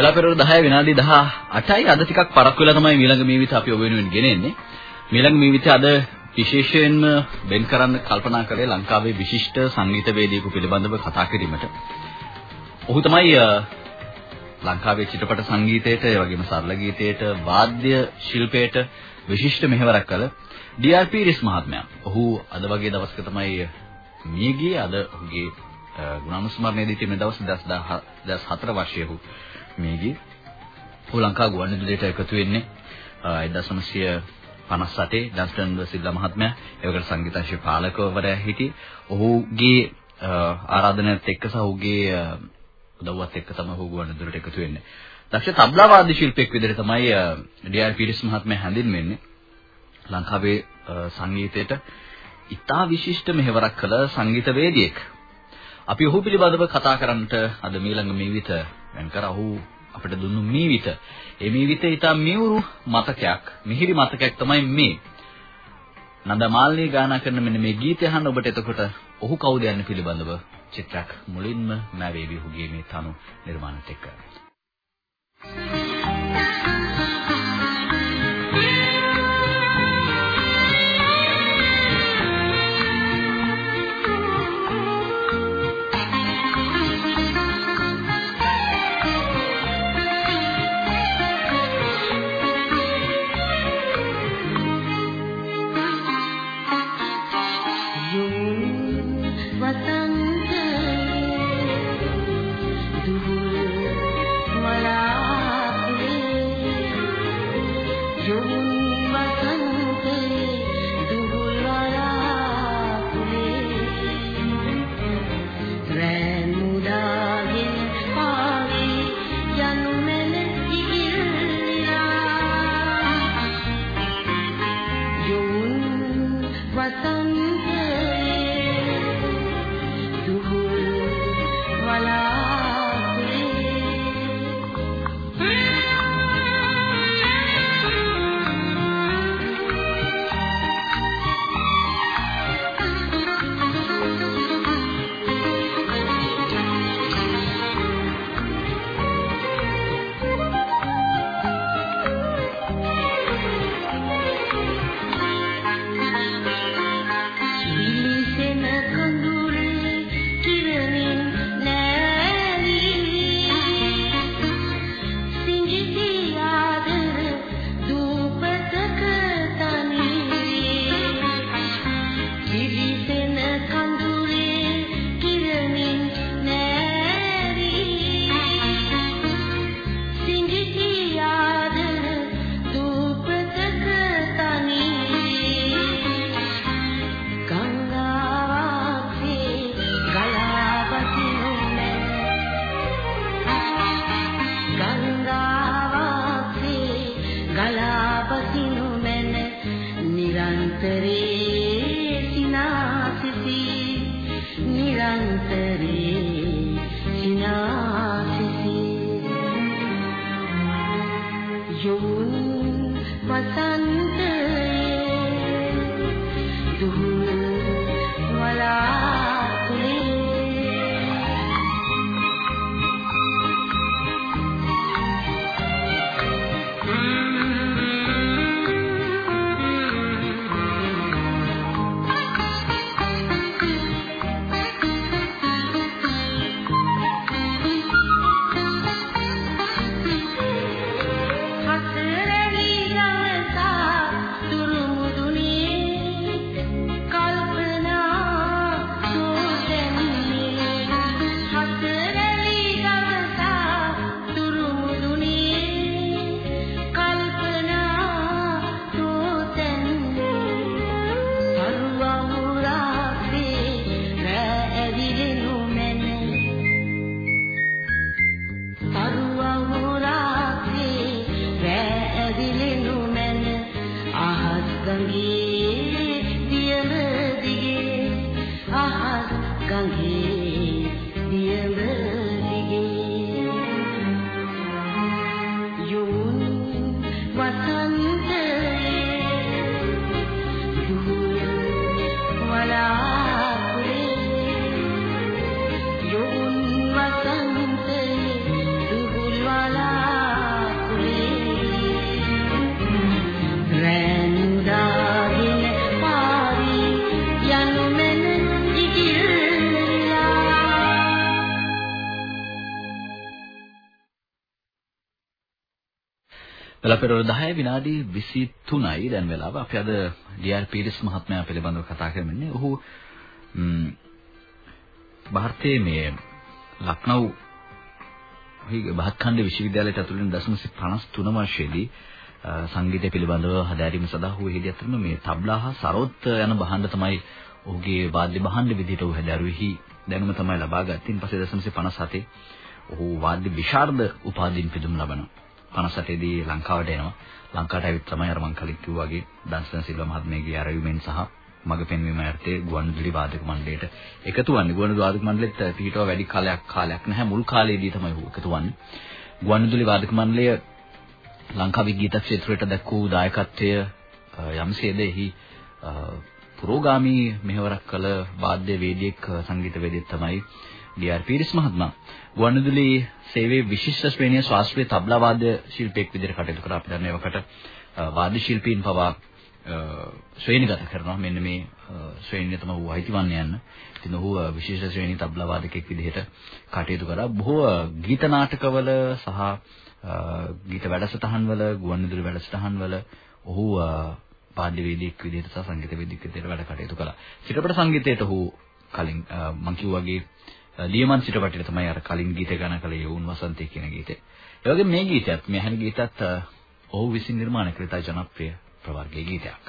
වෙලා පෙරවරු 10 විනාඩි 18යි අද ටිකක් පරක් වෙලා තමයි ඊළඟ මීවිත අපි ඔබ වෙනුවෙන් ගෙනෙන්නේ. ඊළඟ මීවිත අද විශේෂයෙන්ම වෙන් කරන්න කල්පනා කරේ ලංකාවේ විශිෂ්ට සංගීතවේදියෙකු පිළිබඳව කතා කිරීමට. ඔහු තමයි ලංකාවේ චිත්‍රපට සංගීතයට, ඒ වගේම සරල ගීතයට, වාද්‍ය ශිල්පයට විශිෂ්ට මෙහෙවරක් කළ ඩී.ආර්.පී. රිස් මහත්මයා. ඔහු අද වගේ දවසක තමයි මිය ගියේ. අද ඔහුගේ ගුණානුස්මරණයේදී තිබෙන දවස් 2004 වර්ෂයේ ඔහු මිය ගියේ. ඔහු ලංකා ගුවන්විදුලියට එකතු වෙන්නේ 1958 ඩස්ටන් සිල්ලා මහත්මයා ඒවකට සංගීතංශ පාලකවරයා හිටියේ. ඔහුගේ ආරාධනාවත් එක්ක සහ ඔහුගේ උදව්වත් එක්ක තමයි ඔහු ගුවන්විදුලියට එකතු වෙන්නේ. දක්ෂ තබ්ලා වාද්‍ය ශිල්පියෙක් විදිහට තමයි ඩී.ආර්. පීරිස් මහත්මයා හැඳින්වෙන්නේ. ලංකාවේ සංගීතයට ඉතා විශිෂ්ට මෙහෙවරක් කළ සංගීතවේදියෙක්. අපි ඔහු පිළිබඳව කතා කරන්නට අද මීළඟ මීවිත වෙන් කර ඔහු අපිට දුන්නු මීවිත. ඒ මීවිත ඉතා මියුරු මතකයක්, මිහිරි මතකයක් තමයි මේ. නන්දමාලිනී ගායනා කරන මෙන්න මේ ගීතය අහන්න ඔබට එතකොට ඔහු කවුද යන්න පිළිබඳව චිත්‍රයක් මුලින්ම නැවේවි ඔහුගේ මේ තනු නිර්මාණත් එක්ක. Thank you. වසන්තයේ වෙලාපරවල 10 විනාඩි 23යි දැන් වෙලාව. අපි අද ඩී.ආර්. පීරිස් මහත්මයා පිළිබඳව කතා කරමින්නේ. ඔහු ම්ම් ಭಾರತයේ මේ ලක්නෝ බහත්ඛණ්ඩ විශ්වවිද්‍යාලයට ඇතුළු වෙන 1953 වර්ෂයේදී සංගීතය පිළිබඳව හදාරීම සඳහා ඔහු හෙදී අතරම මේ තබ්ලා හා සරොත් යන භාණ්ඩ තමයි ඔහුගේ වාද්‍ය භාණ්ඩ විදිහට ඔහු හදාරුවේහි දැනුම තමයි ලබා ගත්තේ. ඊපස්සේ 1957 ඔහු වාද්‍ය විශාරද උපාධියෙන් පිදුම් ලබනවා. 58 දී ලංකාවට එනවා. ලංකාවට ඇවිත් තමයි අර මං කලින් කිව්වා වගේ දන්සන් සිල්වා මහත්මයාගේ ආරයුමෙන් සහ මග පෙන්වීම යර්ථයේ ගුවන්විදුලි වාදක මණ්ඩලයට එකතු වන්නේ. ගුවන්විදුලි වාදක මණ්ඩලෙත් පිටව වැඩි කාලයක් කාලයක් නැහැ. මුල් කාලේදී තමයි ඔහු එකතු වන්නේ. ගුවන්විදුලි වාදක මණ්ඩලය ලංකාවේ ගීත ක්ෂේත්‍රයට දක්වූ දායකත්වය යම්සේද එහි පුරෝගාමී මෙහෙවරක් කළ වාද්‍ය වේදිකෙක් සංගීත වේදිකෙක් තමයි ඩී.ආර්. පීරිස් මහත්මයා. ගුවන්විදුලි සේවයේ විශිෂ්ට ශ්‍රේණිය ශාස්ත්‍රීය තබ්ලා වාද්‍ය ශිල්පියෙක් විදිහට කටයුතු කරා. අපි දන්නේ වකට වාද්‍ය ශිල්පීන් පවා ශ්‍රේණිගත කරනවා. මෙන්න මේ ශ්‍රේණිය තමයි ඌ අයිතිවන්නේ යන්න. ඉතින් ඔහු විශේෂ ශ්‍රේණි තබ්ලා වාදකෙක් විදිහට කටයුතු කරා. බොහෝ ගීත නාටකවල සහ ගීත වැඩසටහන්වල ගුවන්විදුලි වැඩසටහන්වල ඔහු වාද්‍ය වේදිකෙක් විදිහට සහ සංගීත වේදිකෙක් විදිහට වැඩ කටයුතු කළා. චිත්‍රපට සංගීතයට ඔහු කලින් මම කිව්වාගේ ලියමන් චිත්‍රපටයේ තමයි අර කලින් ගීත ගාන කළේ යෝන් වසන්තේ කියන ගීතය. ඒ වගේම මේ ගීතයත් මේ අහන ගීතත් ඔහු විසින් නිර්මාණය කළ ඉතා ජනප්‍රිය ප්‍රවර්ගයේ ගීතයක්.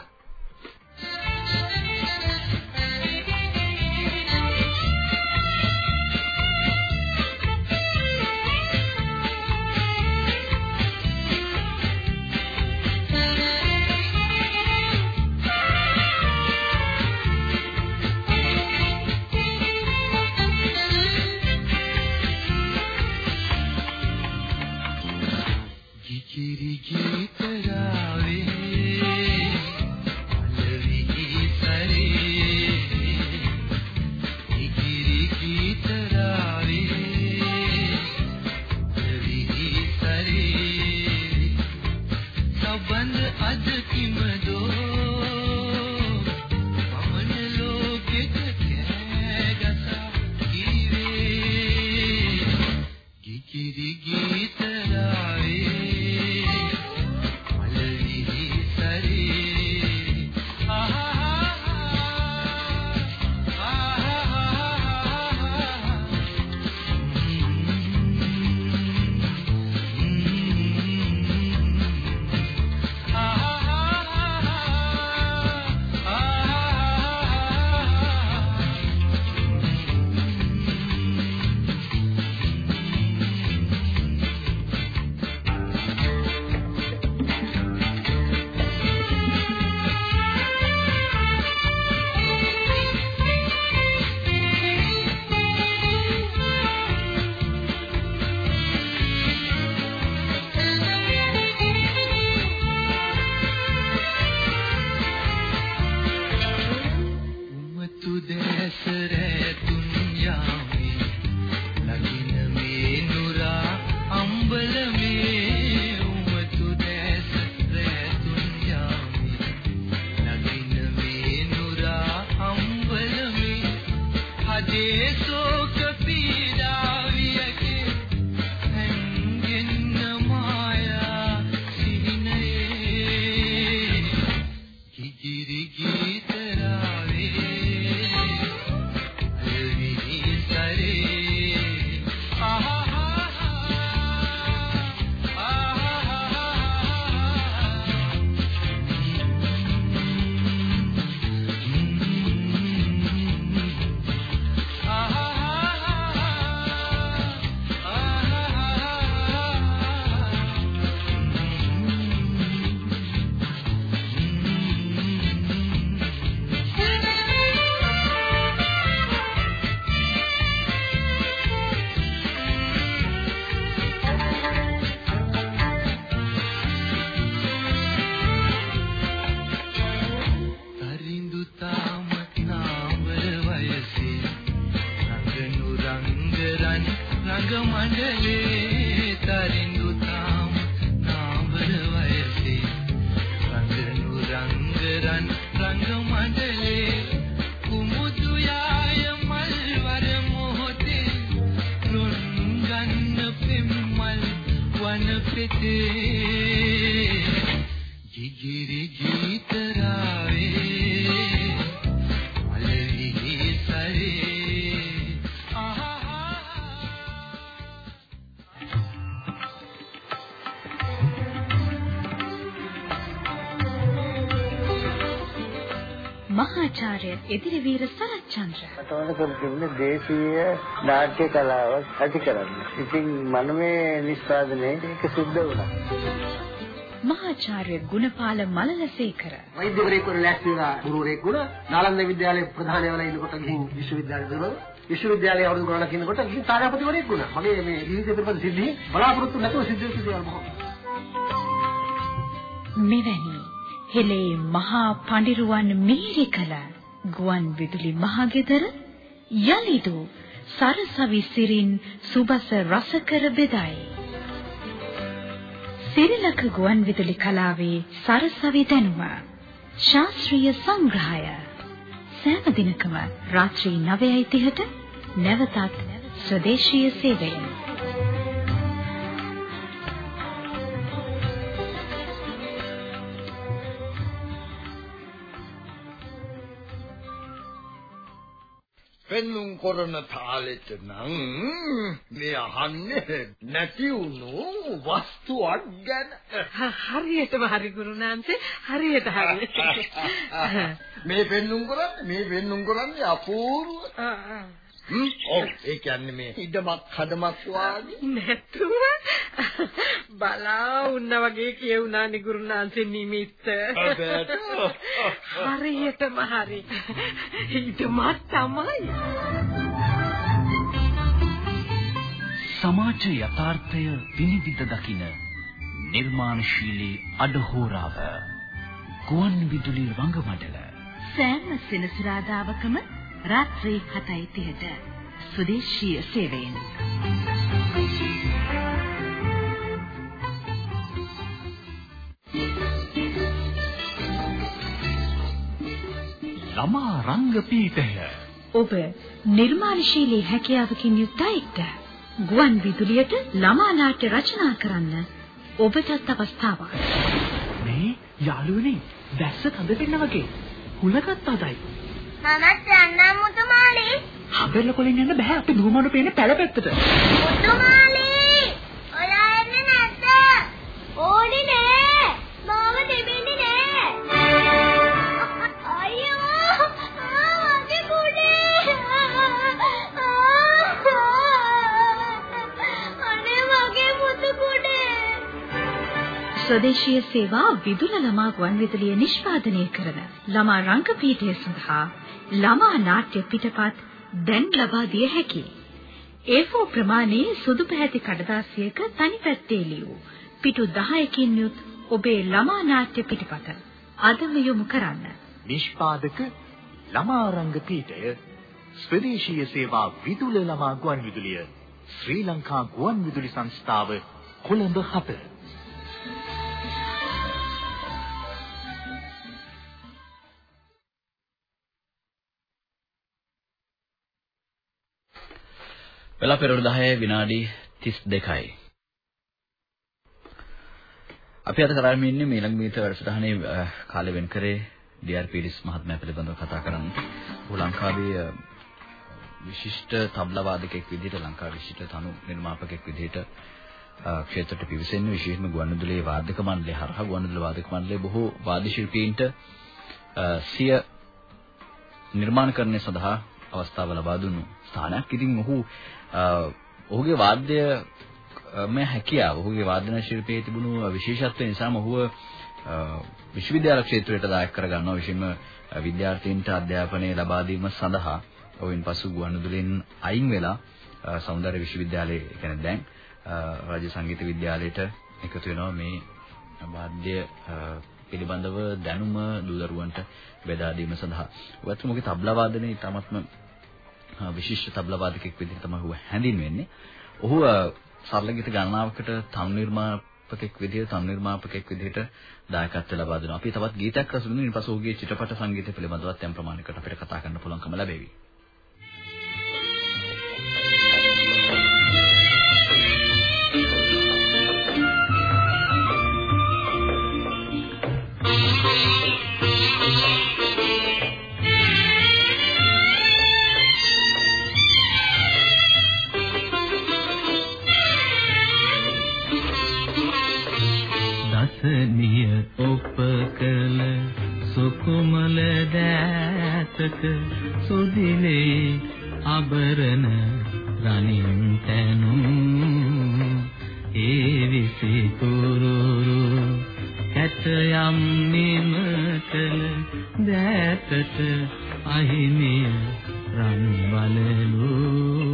වන පෙතේ එදිරිවීර සරච්චන්ද්‍ර. මට කර තිබුණේ දේශීය නාට්‍ය කලාව ඇති කරන්න. ඉතින් මනමේ නිෂ්පාදනයේ ඒක සිද්ධ වුණා. මහාචාර්ය ගුණපාල මලලසේකර. වෛද්‍යවරයෙක් වුණ ලැස්ති වෙලා ගුරුවරයෙක් නාලන්ද විද්‍යාලයේ ප්‍රධාන වෙලා ඉන්නකොට ගිහින් විශ්වවිද්‍යාලයට ගිහුවා. විශ්වවිද්‍යාලයේ අවුරුදු ගණනක් ඉන්නකොට ගිහින් තාරාපතිවරයෙක් වුණා. මගේ මේ ජීවිතේ පිළිබඳ සිද්ධි බලාපොරොත්තු නැතුව සිද්ධ වෙච්ච දේවල් බොහෝ. මෙවැනි හෙළේ මහා පඬිරුවන් මිහිරි කළ ගුවන් විදුලි මහගෙදර යලිදු සරසවි සිරින් සුබස රසකර බෙදයි. සිරිලක ගුවන් විදුලි කලාවේ සරසවි දැනුම ශාස්ත්‍රීය සංග්‍රහය සෑම දිනකම රාත්‍රී 9:30ට නැවතත් ස්වදේශීය සේවයෙන් පෙන්නුම් කරන තාලෙට නම් මේ අහන්නේ නැති වුණු වස්තුවක් ගැන. හරියටම හරි ගුරුනාන්සේ හරියට හරි. මේ පෙන්නුම් කරන්නේ මේ පෙන්නුම් කරන්නේ අපූර්ව ඔව් ඒ කියන්නේ මේ ඉඩමක් හදමක් වාගේ. නැතුව බලා උන්න වගේ කියුණා නිගුරුනාන්සේ නිමිත්ත. හරියටම හරි. ඉඩමක් තමයි. සමාජ යථාර්ථය විනිවිද දකින නිර්මාණශීලී අඩහෝරාව ගුවන් විදුලි රංගමඩල සෑම සෙනසුරාදාවකම රාත්‍රී 7:30ට ස්වදේශීය සේවයෙන්. ළමා රංග පීඨය ඔබ නිර්මාණශීලී හැකියාවකින් යුක්ත අයෙක්ද ගුවන් විදුලියට ළමා නාට්‍ය රචනා කරන්න ඔබටත් අවස්ථාවක්. මේ යාළුවනේ දැස්ස තද වෙන්න වගේ. හුලගත් අදයි මමත් යන්නම් මුතුමාලි. හබෙල්ල කොලින් යන්න බෑ අපි දුවමඩු පේන පැල පැත්තට. මුතුමාලි! ඔයා එන්නේ නැද්ද? ඕනේ නෑ. ස්වදේශීය සේවා විදුල ළමා ගුවන්විදුලිය නිෂ්පාදනය කරන ළමා රංගපීඨය සඳහා ළමා නාට්‍ය පිටපත් දැන් ලබා දිය හැකියි. A4 ප්‍රමාණයේ සුදු පැහැති කඩදාසියක තනි පැත්තේ ලියූ පිටු 10කින් යුත් ඔබේ ළමා නාට්‍ය පිටපත අදම යොමු කරන්න. නිෂ්පාදක ළමා රංග පීඨය ස්වදේශීය සේවා විදුල ළමා ගුවන්විදුලිය ශ්‍රී ලංකා ගුවන්විදුලි සංස්ථාව කොළඹ 7 වෙලා පෙරවරු 10 විනාඩි 32යි. අපි අද කරාම ඉන්නේ මීළඟ මීට වැඩසටහනේ කාලය වෙන් කරේ ඩී.ආර්. පීරිස් මහත්මයා පිළිබඳව කතා කරන්න. ඔහු ලංකාවේ විශිෂ්ට තබ්ලා වාදකයෙක් විදිහට ලංකාවේ විශිෂ්ට තනු නිර්මාපකයෙක් විදිහට ක්ෂේත්‍රයට පිවිසෙන්නේ විශේෂයෙන්ම ගුවන්විදුලියේ වාදක මණ්ඩලය හරහා ගුවන්විදුලි වාදක මණ්ඩලය බොහෝ වාද්‍ය ශිල්පීන්ට සිය නිර්මාණකරණය සඳහා අවස්ථාව ලබා දුන්නු. ස්ථානයක්. ඉතින් ඔහු ඔහුගේ වාද්‍ය මේ හැකියාව ඔහුගේ වාදන ශිල්පයේ තිබුණු විශේෂත්වය නිසාම ඔහුව විශ්වවිද්‍යාල ක්ෂේත්‍රයට දායක කරගන්නවා. විශේෂම විද්‍යාර්ථීන්ට අධ්‍යාපනය ලබා දීම සඳහා. ඔයින් පසු ගුවන්විදුලින් අයින් වෙලා සෞන්දර්ය විශ්වවිද්‍යාලයේ කියන්නේ දැන් රාජ්‍ය සංගීත විද්‍යාලයට එකතු වෙනවා. මේ වාද්‍ය පිළිබඳව දැනුම දූදරුවන්ට බෙදා දීම සඳහා. ඔයත් මොකද තබ්ලා වාදනයේ ඊටමත්ම විශිෂ්ට තබ්ලා වාදකෙක් විදිහට තමයි ඔහු හැඳින්වෙන්නේ. ඔහු සරල ගීත ගණනාවකට තනු නිර්මාපකෙක් විදිහට තනු නිර්මාපකෙක් විදිහට දායකත්ව ලබා දෙනවා. අපි තවත් ගීතයක් රස විඳින්න ඊට පස්සේ ඔහුගේ චිත්‍රපට සංගීතය පිළිබඳවත් යම් ප්‍රමාණයකට අපිට කතා කරන්න පුළුවන්කම ලැබෙවි. අබරණ රණින් තනුම්. ඒ විසි තුරුරු කැට යම් නිමකල දෑතට අහිමිය රන් බලලු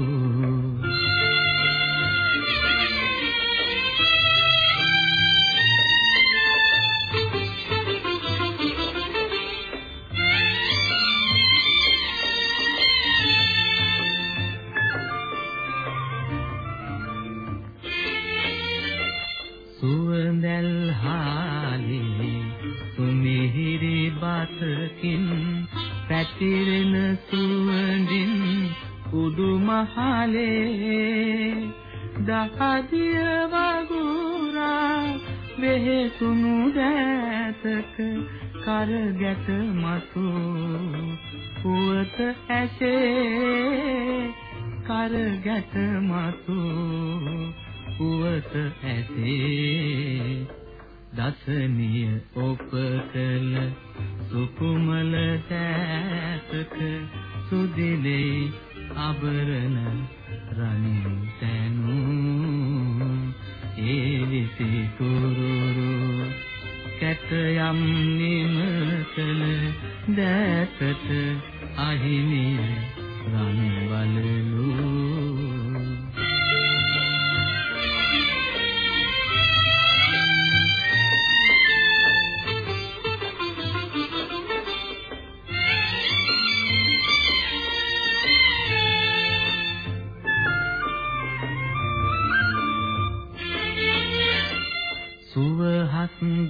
ඇසේ කරගැට මතු පුවත ඇසේ දසනිය ඔපකල සුකුමල තෑතක සුදිලේ අබරණ රණින් තනු ඒ විසි කුරුරු කැට යම් නිමකල දැසට අහිමිය රන් බලලු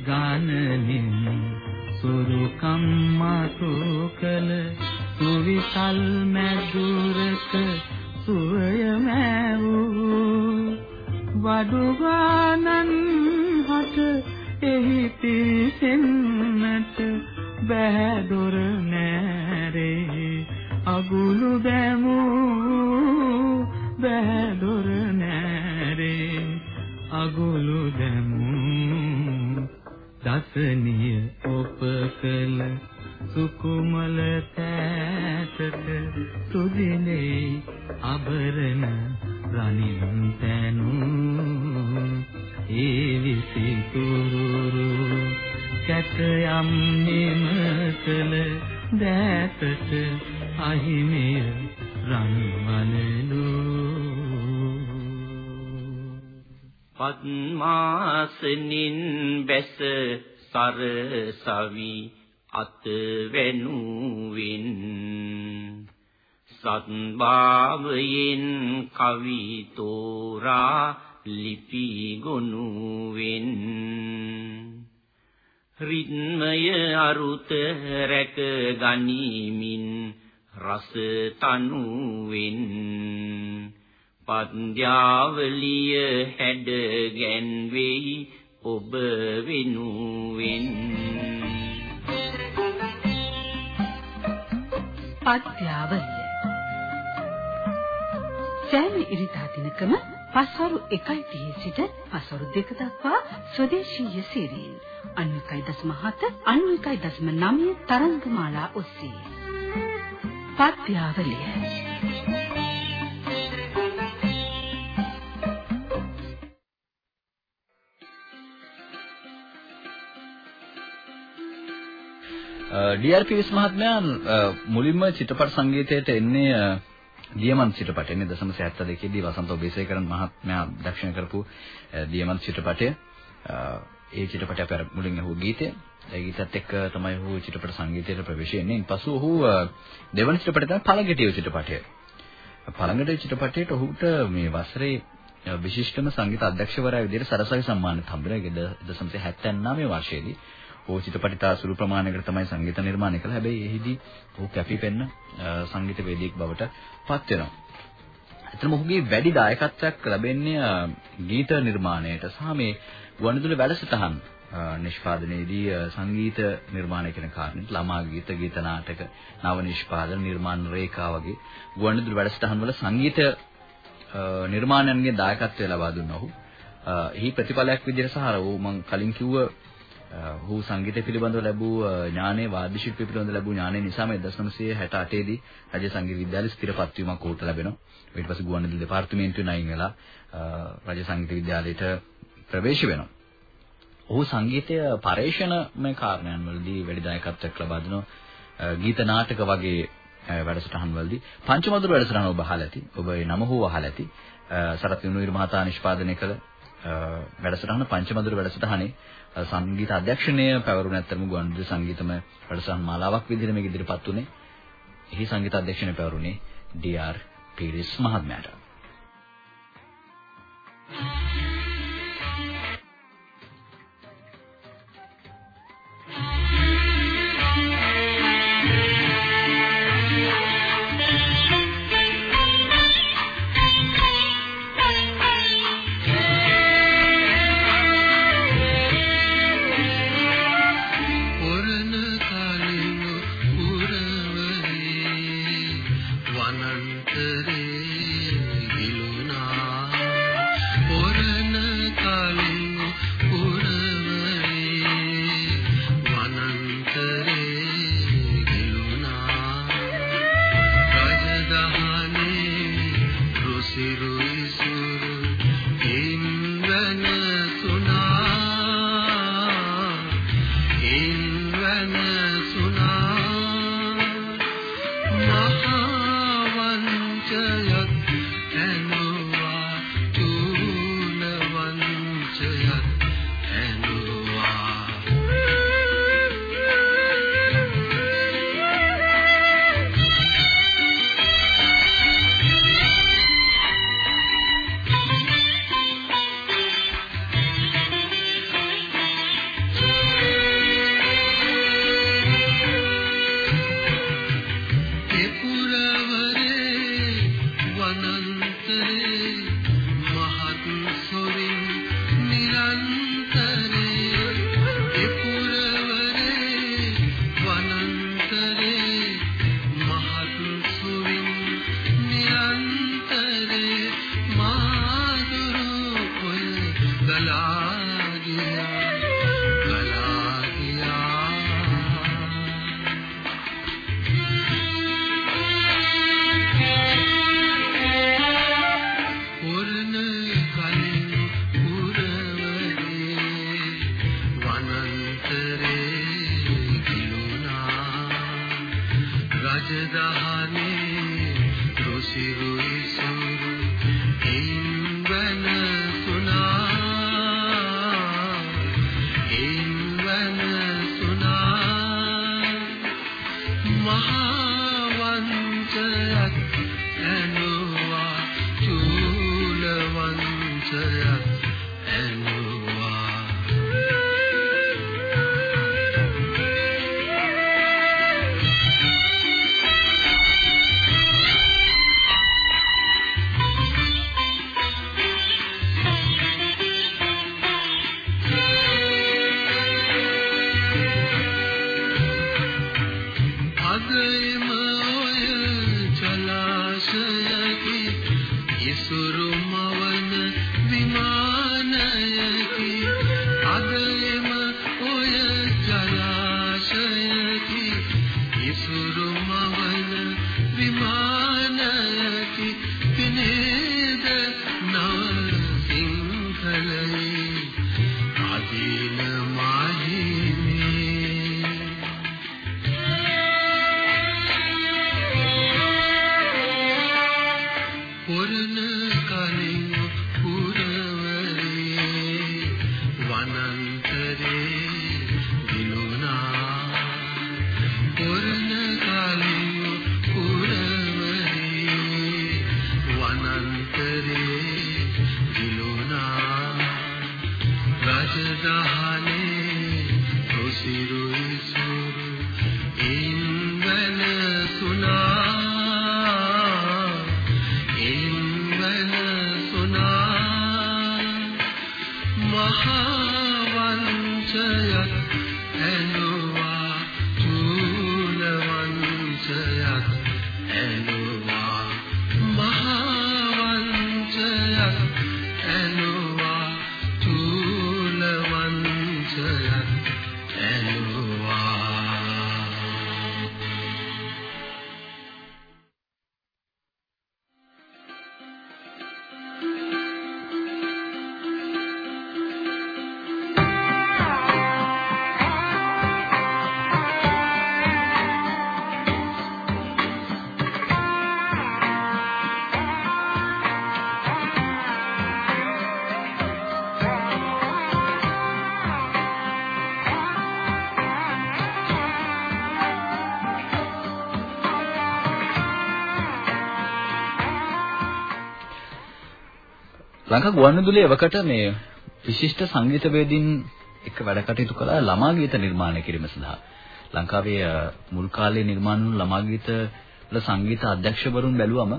ගානනින් සුරුකම් මාතෝ කල සුවිසල් මැදුරක සුවය මෑවූ වඩු ගානන් හට එහි පිසෙන්නට බෑදොර නෑරේ අගුළු දැමූ බෑදොර නෑරේ අගුළු දැමූ දසනිය ඔපකල සුකුමල තෑතක සුදිනේ අබරණ රණින් තනු. ඒ විසි තුරුරු කැට යම් නිමකල දෑතට අහිමිය රන්වනලු පద్මාසනින් බැස සරසවි අත වෙනුවින් සත්භාවයෙන් කවි තෝරා ලිපි ගොනුවෙන් රිද්මය අරුත රැක ගනිමින් රස තනුවෙන් පද්‍යාවලිය හැඩ ගැන්වෙයි ඔබ වෙනුවෙන් පද්‍යාවලිය. සෑම ඉරිදා දිනකම පස්වරු 1:30 සිට පස්වරු 2 දක්වා ස්වදේශීය සේවයෙන් 91.7 91.9 තරංගමාලා ඔස්සේ. පද්‍යාවලිය ඩීආර්.පී.එස් මහත්මයා මුලින්ම චිත්‍රපට සංගීතයට එන්නේ දියමන් චිත්‍රපටය නේ 1972 දී වසන්ත ඔබේසේකරන් මහත්මයා දක්ෂිණ කරපු දියමන් චිත්‍රපටය ඒ චිත්‍රපටය අපේ මුලින් අහුව ගීතය ඒ ගීතත් එක්ක තමයි ඔහු චිත්‍රපට සංගීතයට ප්‍රවේශ වෙන්නේ. ඊපසු ඔහු දෙවන චිත්‍රපටය තමයි පළඟටිය චිත්‍රපටය. පළඟටිය චිත්‍රපටයට ඔහුට මේ වසරේ විශිෂ්ටම සංගීත අධ්‍යක්ෂකවරයා විදිහට සරසවි සම්මානය හම්බුණා 1979 වර්ෂයේදී. ඔහු චිත්‍රපටිතා සුළු ප්‍රමාණයකට තමයි සංගීත නිර්මාණය කළේ. හැබැයි එහිදී ඔහු කැපිපෙන්න සංගීත වේදිකෙක් බවට පත් වෙනවා. එතනම ඔහුගේ වැඩි දායකත්වයක් ලැබෙන්නේ ගීත නිර්මාණයට සහ මේ ගුවන්විදුලි වැඩසටහන් නිෂ්පාදනයේදී සංගීත නිර්මාණය කියන කාරණේට ළමා ගීත ගීත නාටක නව නිෂ්පාදන නිර්මාණ රේඛා වගේ ගුවන්විදුලි වැඩසටහන් වල සංගීත නිර්මාණයන්ගේ දායකත්වය ලබා දුන්නා ඔහු. එහි ප්‍රතිඵලයක් විදිහට සහ ඔහු මම කලින් කිව්ව ඔහු සංගීතය පිළිබඳව ලැබූ ඥානය වාද්‍ය ශිල්පය පිළිබඳව ලැබූ ඥානය නිසාම 1968 දී රජ සංගීත විද්‍යාලයේ ස්ථිරපත් වීමක් ඔහුට ලැබෙනවා. ඊට පස්සේ ගුවන්විදුලි දෙපාර්තමේන්තුවේ නයින් වෙලා රජ සංගීත විද්‍යාලයට ප්‍රවේශ වෙනවා. ඔහු සංගීතය පරේෂණමය කාරණයන් වලදී වැඩි දායකත්වයක් ලබා දෙනවා. ගීත නාටක වගේ වැඩසටහන් වලදී පංචමදුර වැඩසටහන ඔබ අහලා ඇති. ඔබ ඒ නම හෝ අහලා ඇති. සරත් විනුවිර මහතා නිෂ්පාදනය කළ වැඩසටහන පංචමදුර වැඩසටහනේ සංගීත අධ්‍යක්ෂණය පැවරුණ ඇත්තම ගුවන්විදුලි සංගීතමය වැඩසටහන් මාලාවක් විදිහට මේක ඉදිරිපත් වුණේ. එහි සංගීත අධ්‍යක්ෂණය පැවරුනේ ඩී.ආර්. පීරිස් මහත්මයාට. අන්තරේ ගිලුණා රජදහනේ රොසිරුයි ඇනුවා චූල වංශයක් ලංකා ගුවන්විදුලිය එවකට මේ විශිෂ්ට සංගීතවේදීන් එක්ක වැඩ කටයුතු කළා ළමා ගීත නිර්මාණය කිරීම සඳහා. ලංකාවේ මුල් කාලේ නිර්මාණ වුණු ළමා ගීත වල සංගීත අධ්‍යක්ෂවරුන් බැලුවම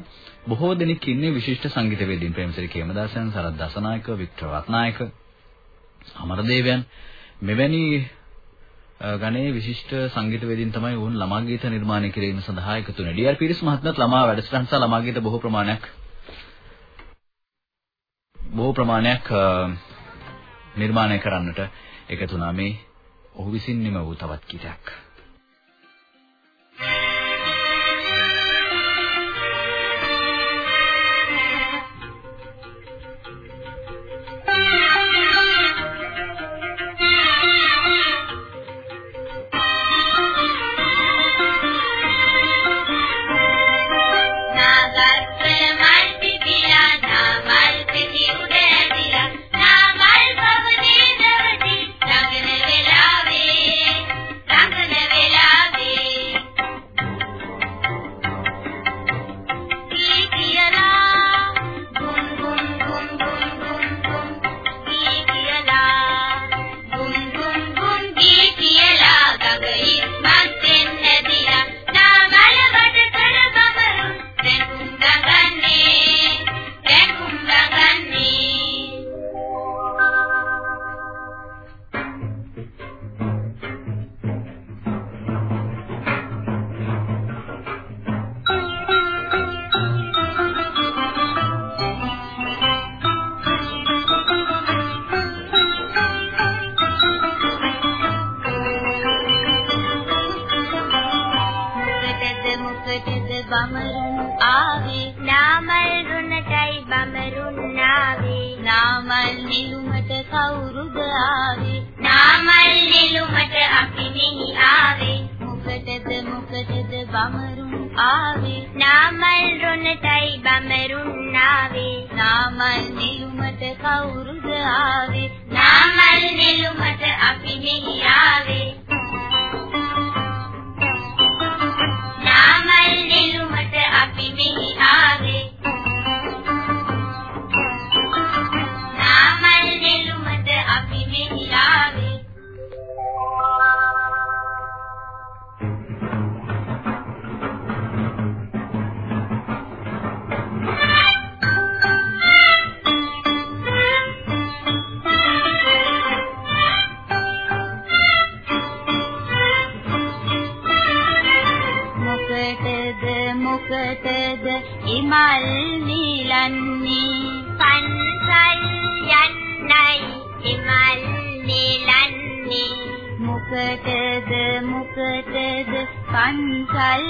බොහෝ දෙනෙක් ඉන්නේ විශිෂ්ට සංගීතවේදීන් ප්‍රේමසිරි කේමදාසයන්, සරත් දසනායක, වික්ටර් රත්නායක, අමරදේවයන් මෙවැනි ගණයේ විශිෂ්ට සංගීතවේදීන් තමයි වුන් ළමා ගීත නිර්මාණය කිරීම සඳහා එකතු වෙන්නේ. ඩී.ආර්. පීරිස් මහත්මයාත් ළමා වැඩසටහන් සහ ළමා ගීත බොහෝ ප්‍රමාණයක් බොහෝ ප්‍රමාණයක් නිර්මාණය කරන්නට එකතු වුණා. මේ ඔහු විසින් නිම වූ තවත් බමරුන් ආවේ. නාමල් රුණටයි බමරුන් නාවේ. නාමල් නිලුමට කවුරුද ආවේ? නාමල් නිලුමට අපි මෙහි ආවේ. මොකටද මොකටද බමරුන් ආවේ? නාමල් රුණටයි බමරුන් නාවේ. නාමල් නිලුමට කවුරුද ආවේ? නාමල් නිලුමට අපි මෙහි ආවේ. කීතයක්. පන්සල්